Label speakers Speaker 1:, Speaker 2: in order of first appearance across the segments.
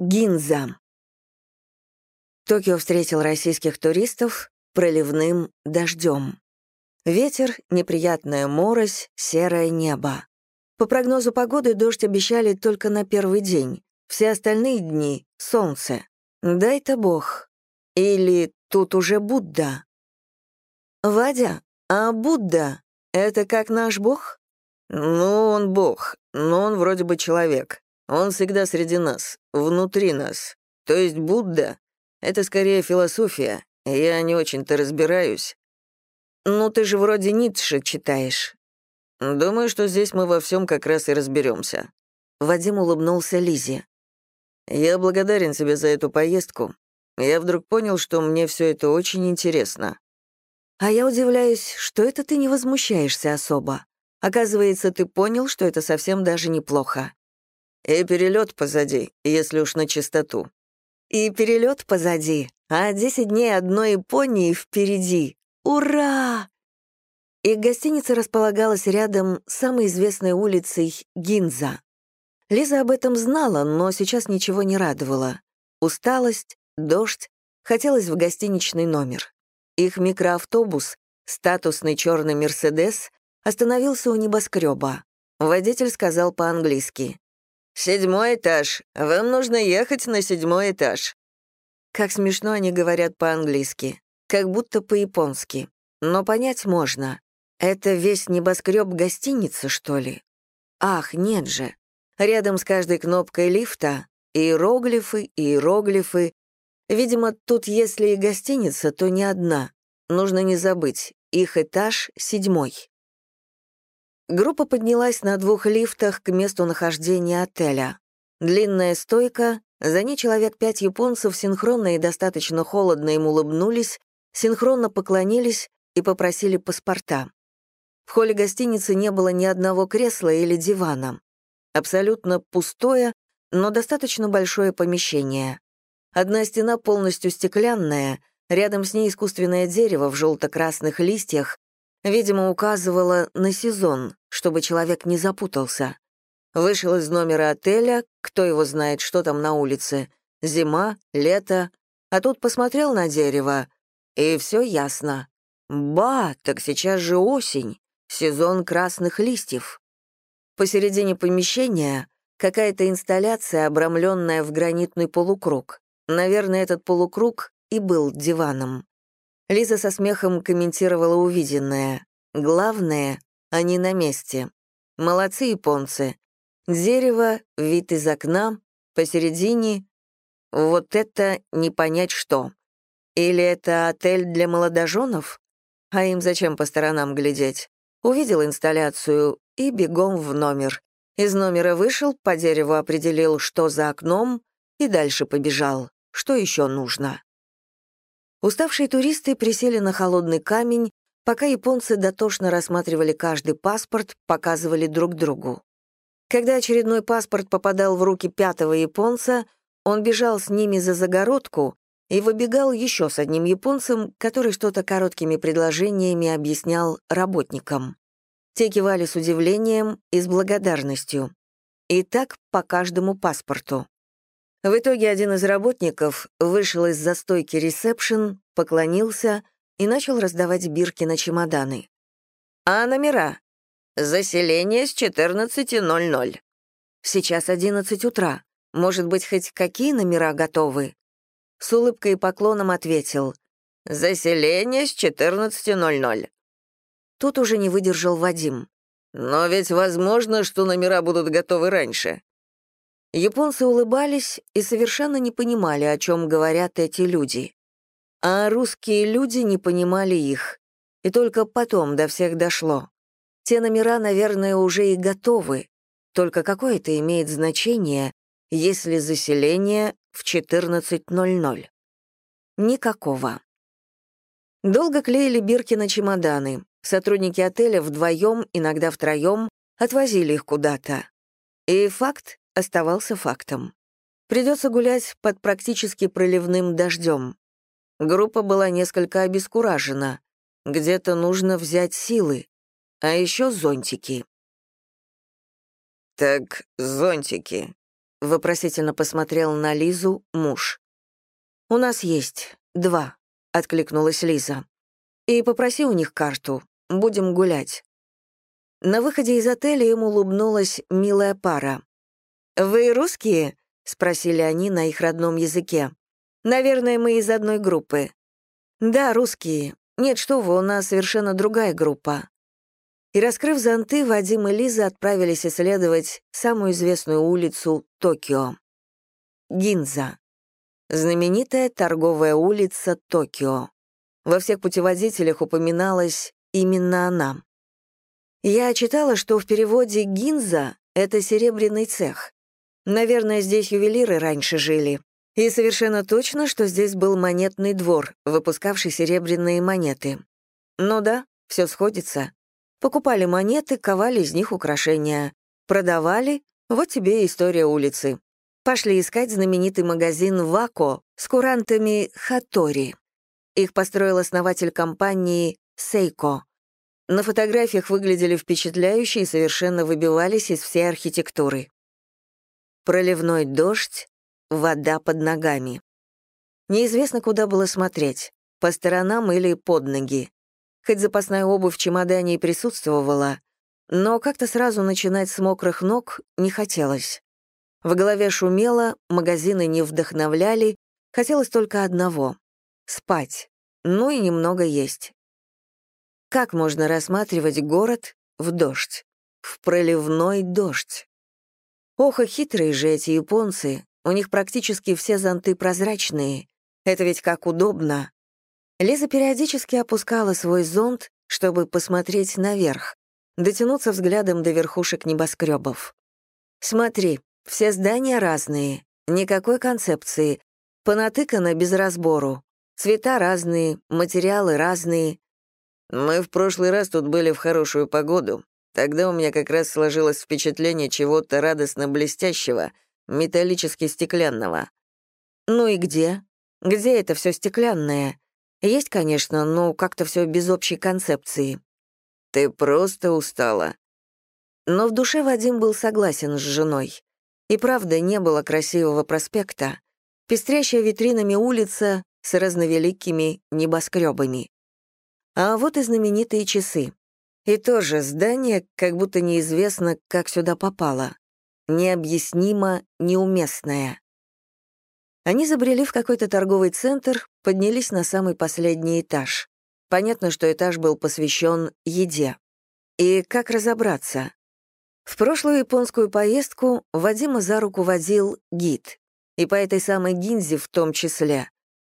Speaker 1: Гинза. Токио встретил российских туристов проливным дождем. Ветер, неприятная морось, серое небо. По прогнозу погоды дождь обещали только на первый день. Все остальные дни — солнце. Дай-то бог. Или тут уже Будда. «Вадя, а Будда — это как наш бог?»
Speaker 2: «Ну, он бог, но он вроде бы человек. Он всегда среди нас, внутри нас. То есть Будда — это скорее философия. Я не очень-то разбираюсь.
Speaker 1: Ну, ты же вроде Ницше читаешь.
Speaker 2: Думаю, что здесь мы во всем как раз и разберемся.
Speaker 1: Вадим улыбнулся Лизе.
Speaker 2: Я благодарен тебе за эту поездку. Я вдруг понял, что мне все это очень интересно.
Speaker 1: А я удивляюсь, что это ты не возмущаешься особо. Оказывается, ты понял, что это совсем даже неплохо.
Speaker 2: И перелет позади, если уж на чистоту.
Speaker 1: И перелет позади, а 10 дней одной Японии впереди. Ура! И гостиница располагалась рядом с самой известной улицей Гинза. Лиза об этом знала, но сейчас ничего не радовало. Усталость, дождь, хотелось в гостиничный номер. Их микроавтобус, статусный черный «Мерседес», остановился у небоскреба. Водитель сказал по-английски.
Speaker 2: «Седьмой этаж. Вам нужно ехать на седьмой этаж».
Speaker 1: Как смешно они говорят по-английски, как будто по-японски. Но понять можно. Это весь небоскреб гостиницы, что ли? Ах, нет же. Рядом с каждой кнопкой лифта иероглифы, иероглифы. Видимо, тут если и гостиница, то не одна. Нужно не забыть, их этаж седьмой. Группа поднялась на двух лифтах к месту нахождения отеля. Длинная стойка, за ней человек пять японцев синхронно и достаточно холодно им улыбнулись, синхронно поклонились и попросили паспорта. В холле гостиницы не было ни одного кресла или дивана. Абсолютно пустое, но достаточно большое помещение. Одна стена полностью стеклянная, рядом с ней искусственное дерево в желто-красных листьях, видимо, указывало на сезон, чтобы человек не запутался. Вышел из номера отеля, кто его знает, что там на улице, зима, лето, а тут посмотрел на дерево, и все ясно. Ба, так сейчас же осень, сезон красных листьев. Посередине помещения какая-то инсталляция, обрамленная в гранитный полукруг. Наверное, этот полукруг и был диваном. Лиза со смехом комментировала увиденное. Главное, они на месте. Молодцы японцы. Дерево, вид из окна, посередине. Вот это не понять что. Или это отель для молодоженов? А им зачем по сторонам глядеть? Увидел инсталляцию и бегом в номер. Из номера вышел, по дереву определил, что за окном, и дальше побежал. Что еще нужно? Уставшие туристы присели на холодный камень, пока японцы дотошно рассматривали каждый паспорт, показывали друг другу. Когда очередной паспорт попадал в руки пятого японца, он бежал с ними за загородку и выбегал еще с одним японцем, который что-то короткими предложениями объяснял работникам. Те кивали с удивлением и с благодарностью. И так по каждому паспорту. В итоге один из работников вышел из застойки ресепшн, поклонился и начал раздавать бирки на чемоданы. «А номера?» «Заселение с 14.00». «Сейчас 11 утра. Может быть, хоть какие номера готовы?» С улыбкой и поклоном ответил. «Заселение с 14.00». Тут уже не выдержал Вадим.
Speaker 2: «Но ведь возможно, что номера будут готовы раньше».
Speaker 1: Японцы улыбались и совершенно не понимали, о чем говорят эти люди. А русские люди не понимали их. И только потом до всех дошло. Те номера, наверное, уже и готовы. Только какое это имеет значение, если заселение в 14.00? Никакого. Долго клеили бирки на чемоданы. Сотрудники отеля вдвоем, иногда втроем, отвозили их куда-то. И факт оставался фактом. Придется гулять под практически проливным дождем. Группа была несколько обескуражена. Где-то нужно взять силы. А еще зонтики.
Speaker 2: «Так, зонтики.
Speaker 1: — вопросительно посмотрел на Лизу муж. «У нас есть. Два», — откликнулась Лиза. «И попроси у них карту. Будем гулять». На выходе из отеля им улыбнулась милая пара. «Вы русские?» — спросили они на их родном языке. «Наверное, мы из одной группы». «Да, русские. Нет, что вы, у нас совершенно другая группа». И, раскрыв зонты, Вадим и Лиза отправились исследовать самую известную улицу Токио. Гинза. Знаменитая торговая улица Токио. Во всех путеводителях упоминалась именно она. Я читала, что в переводе «Гинза» — это серебряный цех. Наверное, здесь ювелиры раньше жили. И совершенно точно, что здесь был монетный двор, выпускавший серебряные монеты. Ну да, все сходится. Покупали монеты, ковали из них украшения. Продавали — вот тебе и история улицы. Пошли искать знаменитый магазин «Вако» с курантами «Хатори». Их построил основатель компании «Сейко». На фотографиях выглядели впечатляюще и совершенно выбивались из всей архитектуры. Проливной дождь, вода под ногами. Неизвестно, куда было смотреть, по сторонам или под ноги. Хоть запасная обувь в чемодане и присутствовала, но как-то сразу начинать с мокрых ног не хотелось. В голове шумело, магазины не вдохновляли, хотелось только одного — спать, ну и немного есть. Как можно рассматривать город в дождь? В проливной дождь? Ох, и хитрые же эти японцы, у них практически все зонты прозрачные. Это ведь как удобно. Лиза периодически опускала свой зонт, чтобы посмотреть наверх, дотянуться взглядом до верхушек небоскребов. «Смотри, все здания разные, никакой концепции, понатыкано без разбору, цвета разные, материалы разные».
Speaker 2: «Мы в прошлый раз тут были в хорошую погоду. Тогда у меня как раз сложилось впечатление чего-то радостно-блестящего, металлически-стеклянного».
Speaker 1: «Ну и где? Где это все стеклянное? Есть, конечно, но как-то все без общей концепции».
Speaker 2: «Ты просто устала».
Speaker 1: Но в душе Вадим был согласен с женой. И правда, не было красивого проспекта, пестрящая витринами улица с разновеликими небоскребами. А вот и знаменитые часы. И тоже здание, как будто неизвестно, как сюда попало. Необъяснимо неуместное. Они забрели в какой-то торговый центр, поднялись на самый последний этаж. Понятно, что этаж был посвящен еде. И как разобраться? В прошлую японскую поездку Вадима за руку водил гид. И по этой самой гинзе в том числе.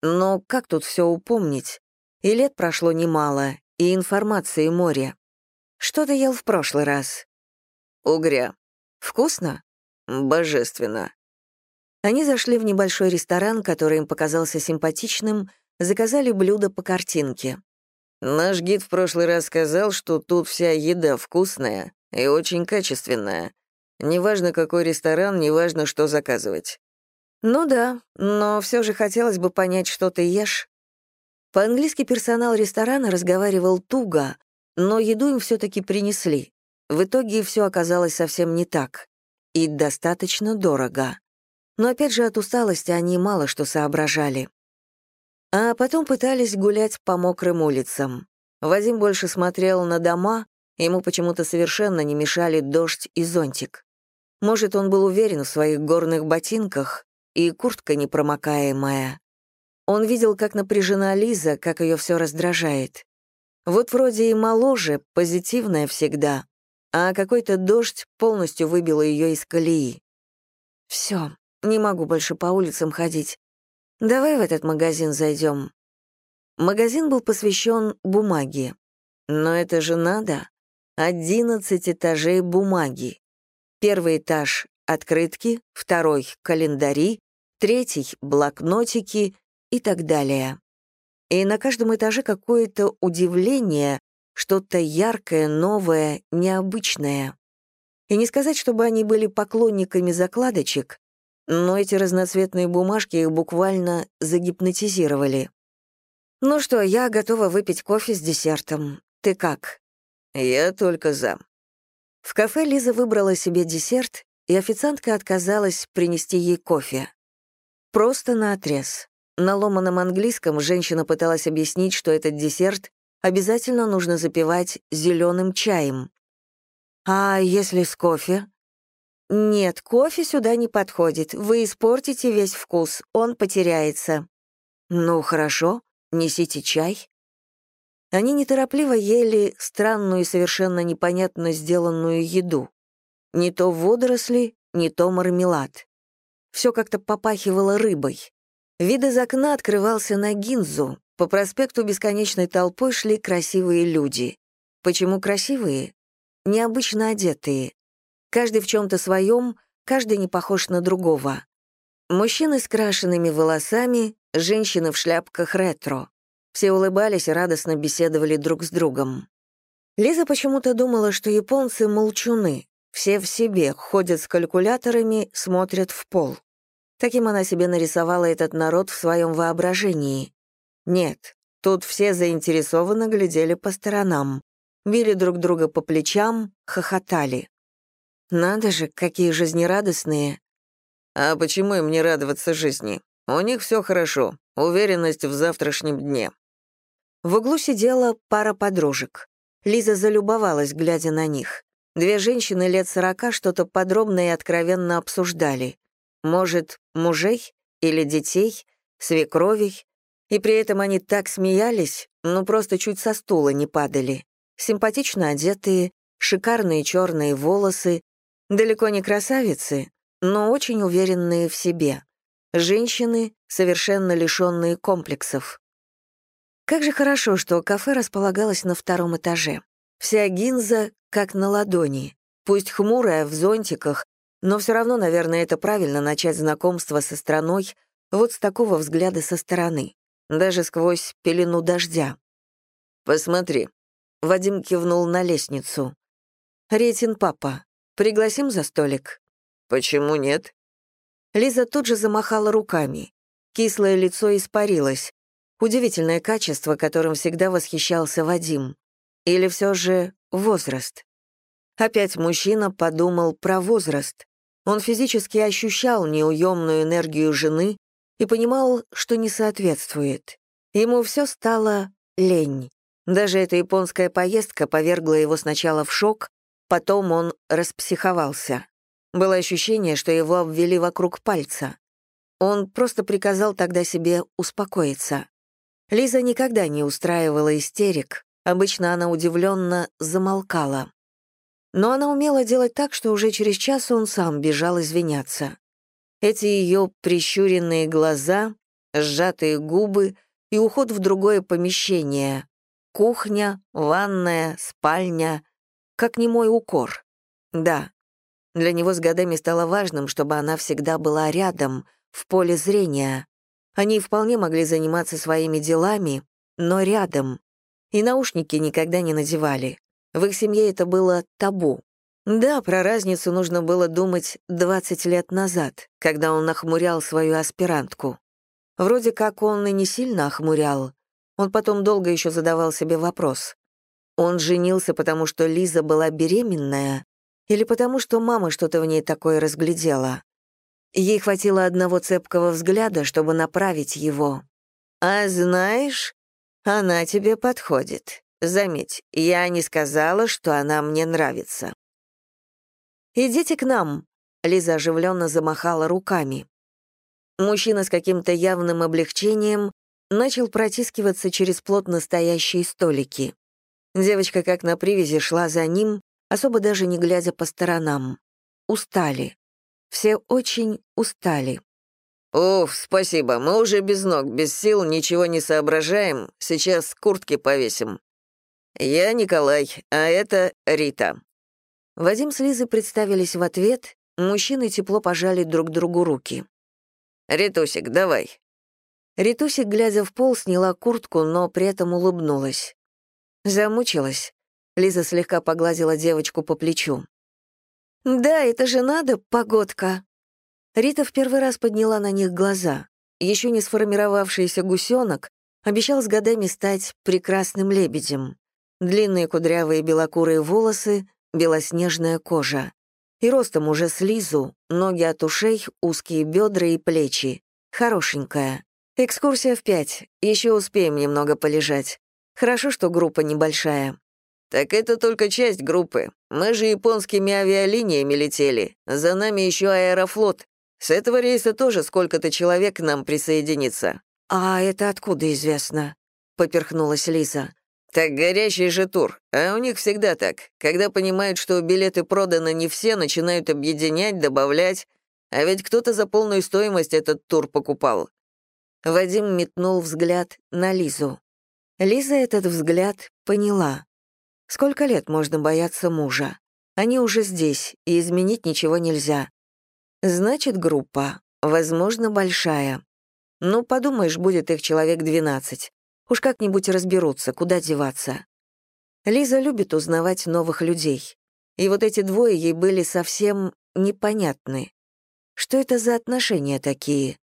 Speaker 1: Но как тут все упомнить? И лет прошло немало, и информации море. Что ты ел в прошлый раз?
Speaker 2: Угря.
Speaker 1: Вкусно?
Speaker 2: Божественно.
Speaker 1: Они зашли в небольшой ресторан, который им показался симпатичным, заказали блюдо по картинке.
Speaker 2: Наш гид в прошлый раз сказал, что тут вся еда вкусная и очень качественная. Неважно, какой ресторан, неважно, что заказывать.
Speaker 1: Ну да, но все же хотелось бы понять, что ты ешь. По-английски персонал ресторана разговаривал туго, но еду им все-таки принесли. В итоге все оказалось совсем не так. И достаточно дорого. Но опять же от усталости они мало что соображали. А потом пытались гулять по мокрым улицам. Вадим больше смотрел на дома, ему почему-то совершенно не мешали дождь и зонтик. Может, он был уверен в своих горных ботинках, и куртка непромокаемая. Он видел, как напряжена Лиза, как ее все раздражает. Вот вроде и моложе, позитивная всегда, а какой-то дождь полностью выбил ее из колеи. Все, не могу больше по улицам ходить. Давай в этот магазин зайдем. Магазин был посвящен бумаге. Но это же надо. Одиннадцать этажей бумаги. Первый этаж — открытки, второй — календари, третий — блокнотики и так далее и на каждом этаже какое-то удивление, что-то яркое, новое, необычное. И не сказать, чтобы они были поклонниками закладочек, но эти разноцветные бумажки их буквально загипнотизировали. «Ну что, я готова выпить кофе с десертом. Ты как?»
Speaker 2: «Я только за».
Speaker 1: В кафе Лиза выбрала себе десерт и официантка отказалась принести ей кофе. Просто наотрез. На ломаном английском женщина пыталась объяснить, что этот десерт обязательно нужно запивать зеленым чаем. «А если с кофе?» «Нет, кофе сюда не подходит. Вы испортите весь вкус, он потеряется». «Ну, хорошо, несите чай». Они неторопливо ели странную и совершенно непонятно сделанную еду. Не то водоросли, не то мармелад. Все как-то попахивало рыбой. Вид из окна открывался на Гинзу. По проспекту бесконечной толпой шли красивые люди. Почему красивые? Необычно одетые. Каждый в чем-то своем, каждый не похож на другого. Мужчины с крашенными волосами, женщины в шляпках ретро. Все улыбались и радостно беседовали друг с другом. Лиза почему-то думала, что японцы молчуны, все в себе, ходят с калькуляторами, смотрят в пол. Таким она себе нарисовала этот народ в своем воображении. Нет, тут все заинтересованно глядели по сторонам, били друг друга по плечам, хохотали. Надо же, какие жизнерадостные.
Speaker 2: А почему им не радоваться жизни? У них все хорошо, уверенность в завтрашнем дне.
Speaker 1: В углу сидела пара подружек. Лиза залюбовалась, глядя на них. Две женщины лет сорока что-то подробно и откровенно обсуждали. Может, мужей или детей, свекровей. И при этом они так смеялись, ну просто чуть со стула не падали. Симпатично одетые, шикарные черные волосы, далеко не красавицы, но очень уверенные в себе. Женщины, совершенно лишенные комплексов. Как же хорошо, что кафе располагалось на втором этаже. Вся гинза как на ладони. Пусть хмурая, в зонтиках, но все равно, наверное, это правильно начать знакомство со страной вот с такого взгляда со стороны, даже сквозь пелену дождя.
Speaker 2: «Посмотри», — Вадим кивнул на лестницу.
Speaker 1: «Ретин папа, пригласим за столик?»
Speaker 2: «Почему нет?»
Speaker 1: Лиза тут же замахала руками. Кислое лицо испарилось. Удивительное качество, которым всегда восхищался Вадим. Или все же возраст. Опять мужчина подумал про возраст. Он физически ощущал неуемную энергию жены и понимал, что не соответствует. Ему все стало лень. Даже эта японская поездка повергла его сначала в шок, потом он распсиховался. Было ощущение, что его обвели вокруг пальца. Он просто приказал тогда себе успокоиться. Лиза никогда не устраивала истерик, Обычно она удивленно замолкала. Но она умела делать так, что уже через час он сам бежал извиняться. Эти ее прищуренные глаза, сжатые губы и уход в другое помещение. Кухня, ванная, спальня. Как не мой укор. Да, для него с годами стало важным, чтобы она всегда была рядом, в поле зрения. Они вполне могли заниматься своими делами, но рядом, и наушники никогда не надевали. В их семье это было табу. Да, про разницу нужно было думать 20 лет назад, когда он охмурял свою аспирантку. Вроде как он и не сильно охмурял. Он потом долго еще задавал себе вопрос. Он женился, потому что Лиза была беременная, или потому что мама что-то в ней такое разглядела. Ей хватило одного цепкого взгляда, чтобы направить его. «А знаешь, она тебе подходит. Заметь, я не сказала, что она мне нравится. «Идите к нам», — Лиза оживленно замахала руками. Мужчина с каким-то явным облегчением начал протискиваться через плотно стоящие столики. Девочка как на привязи шла за ним, особо даже не глядя по сторонам. Устали. Все очень устали.
Speaker 2: «Уф, спасибо, мы уже без ног, без сил, ничего не соображаем, сейчас куртки повесим». «Я Николай, а это Рита».
Speaker 1: Вадим с Лизой представились в ответ, мужчины тепло пожали друг другу руки.
Speaker 2: «Ритусик, давай».
Speaker 1: Ритусик, глядя в пол, сняла куртку, но при этом улыбнулась. Замучилась. Лиза слегка погладила девочку по плечу. «Да, это же надо, погодка», Рита в первый раз подняла на них глаза. Еще не сформировавшийся гусенок обещал с годами стать прекрасным лебедем. Длинные кудрявые белокурые волосы, белоснежная кожа. И ростом уже с Лизу, ноги от ушей, узкие бедра и плечи. Хорошенькая. Экскурсия в пять, еще успеем немного полежать. Хорошо, что группа небольшая.
Speaker 2: «Так это только часть группы. Мы же японскими авиалиниями летели. За нами еще аэрофлот. С этого рейса тоже сколько-то человек к нам присоединится».
Speaker 1: «А это откуда известно?» — поперхнулась Лиза.
Speaker 2: «Так горящий же тур. А у них всегда так. Когда понимают, что билеты проданы не все, начинают объединять, добавлять. А ведь кто-то за полную стоимость этот тур покупал».
Speaker 1: Вадим метнул взгляд на Лизу. Лиза этот взгляд поняла. Сколько лет можно бояться мужа? Они уже здесь, и изменить ничего нельзя. Значит, группа, возможно, большая. Ну, подумаешь, будет их человек 12. Уж как-нибудь разберутся, куда деваться. Лиза любит узнавать новых людей. И вот эти двое ей были совсем непонятны. Что это за отношения такие?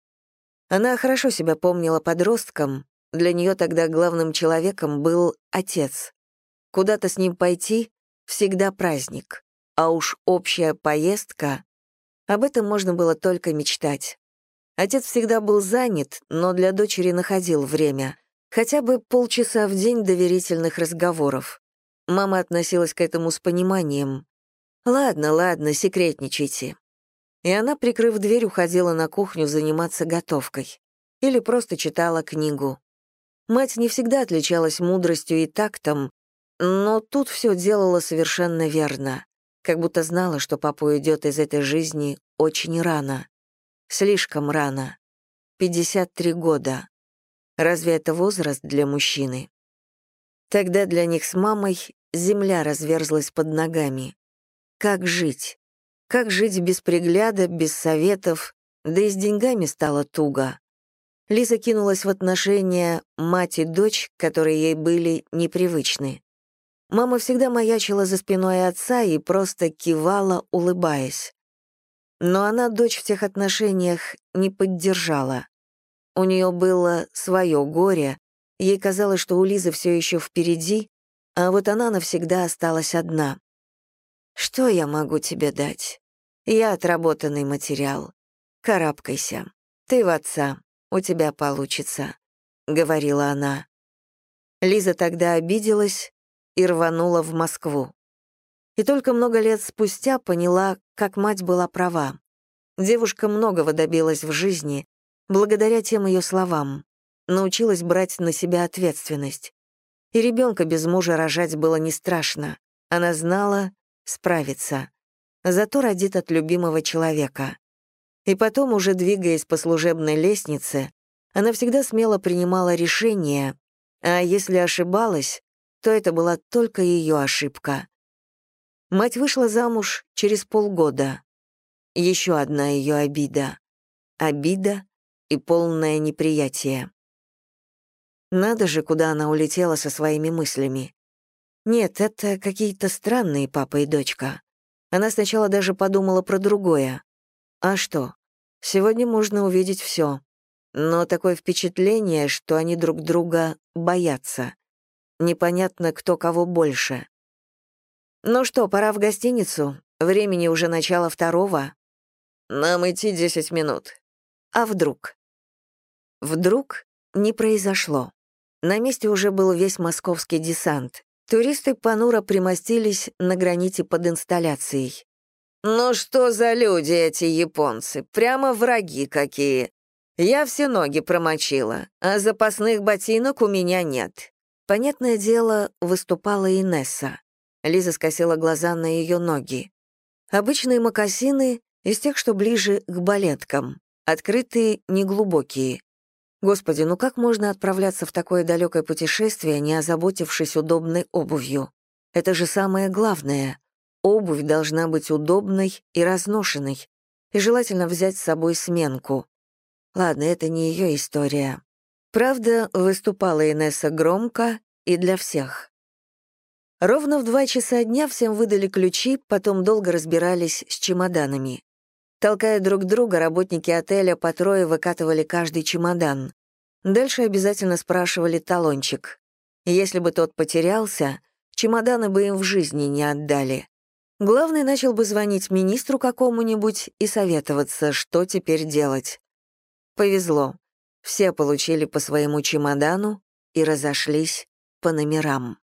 Speaker 1: Она хорошо себя помнила подростком, для нее тогда главным человеком был отец. Куда-то с ним пойти — всегда праздник. А уж общая поездка — об этом можно было только мечтать. Отец всегда был занят, но для дочери находил время. Хотя бы полчаса в день доверительных разговоров. Мама относилась к этому с пониманием. «Ладно, ладно, секретничайте». И она, прикрыв дверь, уходила на кухню заниматься готовкой. Или просто читала книгу. Мать не всегда отличалась мудростью и тактом, но тут все делала совершенно верно, как будто знала, что папа уйдет из этой жизни очень рано. Слишком рано. 53 года. Разве это возраст для мужчины? Тогда для них с мамой земля разверзлась под ногами. Как жить? Как жить без пригляда, без советов, да и с деньгами стало туго. Лиза кинулась в отношения мать и дочь, которые ей были непривычны. Мама всегда маячила за спиной отца и просто кивала, улыбаясь. Но она дочь в тех отношениях не поддержала. У нее было свое горе, ей казалось, что у Лизы все еще впереди, а вот она навсегда осталась одна. «Что я могу тебе дать? Я отработанный материал. Карабкайся. Ты в отца, у тебя получится», — говорила она. Лиза тогда обиделась, и рванула в Москву. И только много лет спустя поняла, как мать была права. Девушка многого добилась в жизни, благодаря тем ее словам. Научилась брать на себя ответственность. И ребенка без мужа рожать было не страшно. Она знала справиться. Зато родит от любимого человека. И потом, уже двигаясь по служебной лестнице, она всегда смело принимала решения, а если ошибалась, то это была только ее ошибка. Мать вышла замуж через полгода. Еще одна ее обида. Обида и полное неприятие. Надо же, куда она улетела со своими мыслями. Нет, это какие-то странные папа и дочка. Она сначала даже подумала про другое. А что? Сегодня можно увидеть все. Но такое впечатление, что они друг друга боятся. Непонятно, кто кого больше. «Ну что, пора в гостиницу? Времени уже начало второго».
Speaker 2: «Нам идти десять минут».
Speaker 1: «А вдруг?» Вдруг не произошло. На месте уже был весь московский десант. Туристы понуро примостились на граните под инсталляцией.
Speaker 2: «Ну что за люди эти японцы? Прямо враги какие. Я все ноги промочила, а запасных ботинок у меня нет.
Speaker 1: Понятное дело, выступала Инесса. Лиза скосила глаза на ее ноги. Обычные мокасины из тех, что ближе к балеткам. Открытые, неглубокие. Господи, ну как можно отправляться в такое далекое путешествие, не озаботившись удобной обувью? Это же самое главное. Обувь должна быть удобной и разношенной, и желательно взять с собой сменку. Ладно, это не ее история. Правда, выступала Инесса громко и для всех. Ровно в два часа дня всем выдали ключи, потом долго разбирались с чемоданами. Толкая друг друга, работники отеля по трое выкатывали каждый чемодан. Дальше обязательно спрашивали талончик. Если бы тот потерялся, чемоданы бы им в жизни не отдали. Главный начал бы звонить министру какому-нибудь и советоваться, что теперь делать. Повезло. Все получили по своему чемодану и разошлись по номерам.